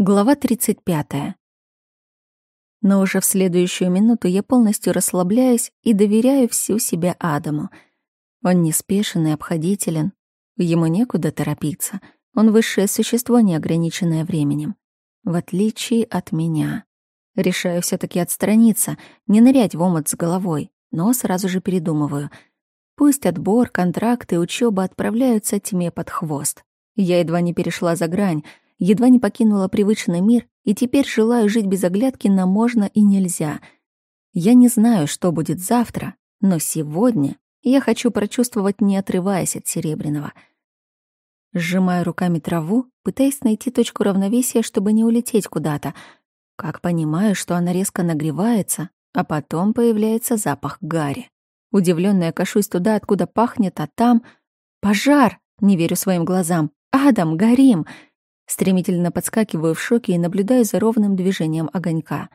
Глава 35. Но уже в следующую минуту я полностью расслабляюсь и доверяю всю себя Адаму. Он неспешен и обходителен. Ему некуда торопиться. Он высшее существо, не ограниченное временем. В отличие от меня. Решаю все таки отстраниться, не нырять в омут с головой, но сразу же передумываю. Пусть отбор, контракты, учеба отправляются тьме под хвост. Я едва не перешла за грань — едва не покинула привычный мир и теперь желаю жить без оглядки на можно и нельзя. Я не знаю, что будет завтра, но сегодня я хочу прочувствовать, не отрываясь от Серебряного. Сжимаю руками траву, пытаясь найти точку равновесия, чтобы не улететь куда-то. Как понимаю, что она резко нагревается, а потом появляется запах гари. Удивлённая кашусь туда, откуда пахнет, а там... Пожар! Не верю своим глазам. Адам, горим! Стремительно подскакиваю в шоке и наблюдаю за ровным движением огонька.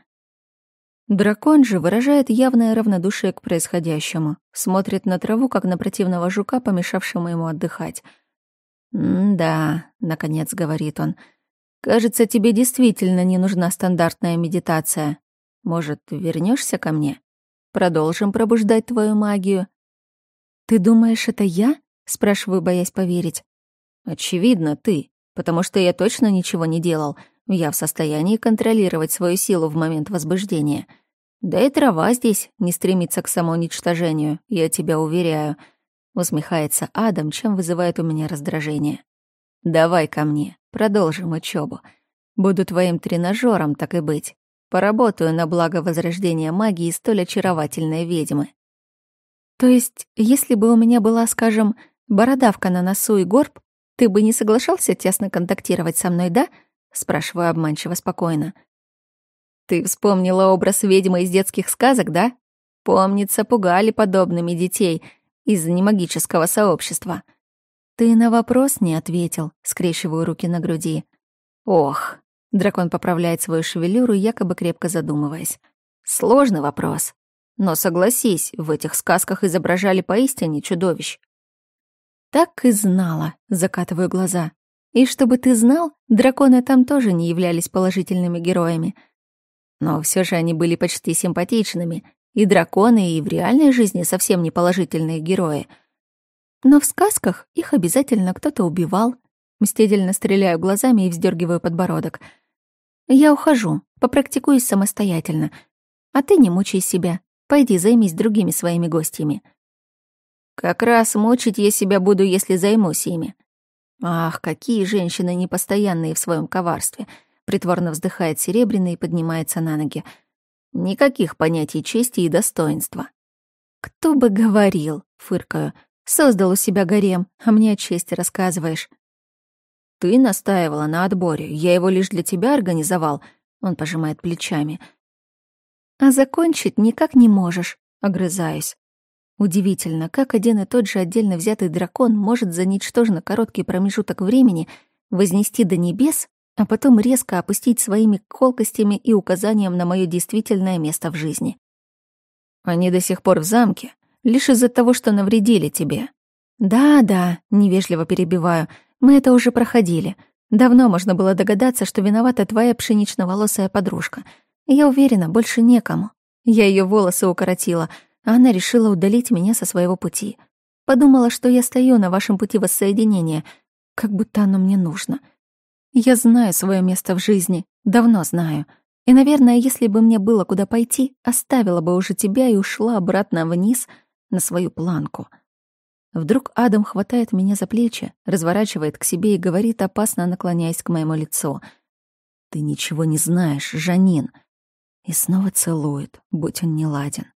Дракон же выражает явное равнодушие к происходящему, смотрит на траву, как на противного жука, помешавшего ему отдыхать. «Да», — наконец говорит он, — «кажется, тебе действительно не нужна стандартная медитация. Может, вернешься ко мне? Продолжим пробуждать твою магию». «Ты думаешь, это я?» — спрашиваю, боясь поверить. «Очевидно, ты», потому что я точно ничего не делал. Я в состоянии контролировать свою силу в момент возбуждения. Да и трава здесь не стремится к самоуничтожению, я тебя уверяю. Усмехается Адам, чем вызывает у меня раздражение. Давай ко мне, продолжим учебу. Буду твоим тренажером, так и быть. Поработаю на благо возрождения магии столь очаровательной ведьмы. То есть, если бы у меня была, скажем, бородавка на носу и горб, «Ты бы не соглашался тесно контактировать со мной, да?» — спрашиваю обманчиво спокойно. «Ты вспомнила образ ведьмы из детских сказок, да? Помнится, пугали подобными детей из немагического сообщества». «Ты на вопрос не ответил», — скрещиваю руки на груди. «Ох», — дракон поправляет свою шевелюру, якобы крепко задумываясь. «Сложный вопрос. Но согласись, в этих сказках изображали поистине чудовищ. Так и знала, закатываю глаза. И чтобы ты знал, драконы там тоже не являлись положительными героями. Но все же они были почти симпатичными, и драконы, и в реальной жизни совсем не положительные герои. Но в сказках их обязательно кто-то убивал. Мстительно стреляю глазами и вздергиваю подбородок. Я ухожу, попрактикуюсь самостоятельно. А ты не мучай себя. Пойди займись другими своими гостями. Как раз мучить я себя буду, если займусь ими. Ах, какие женщины непостоянные в своем коварстве. Притворно вздыхает Серебряный и поднимается на ноги. Никаких понятий чести и достоинства. Кто бы говорил, фыркаю. Создал у себя гарем, а мне о чести рассказываешь. Ты настаивала на отборе, я его лишь для тебя организовал. Он пожимает плечами. А закончить никак не можешь, огрызаюсь. Удивительно, как один и тот же отдельно взятый дракон может за ничтожно короткий промежуток времени вознести до небес, а потом резко опустить своими колкостями и указанием на мое действительное место в жизни. Они до сих пор в замке, лишь из-за того, что навредили тебе. Да-да, невежливо перебиваю, мы это уже проходили. Давно можно было догадаться, что виновата твоя пшенично-волосая подружка. Я уверена, больше некому. Я ее волосы укоротила — она решила удалить меня со своего пути. Подумала, что я стою на вашем пути воссоединения, как будто оно мне нужно. Я знаю свое место в жизни, давно знаю. И, наверное, если бы мне было куда пойти, оставила бы уже тебя и ушла обратно вниз на свою планку. Вдруг Адам хватает меня за плечи, разворачивает к себе и говорит, опасно наклоняясь к моему лицу. «Ты ничего не знаешь, Жанин». И снова целует, будь он не ладен.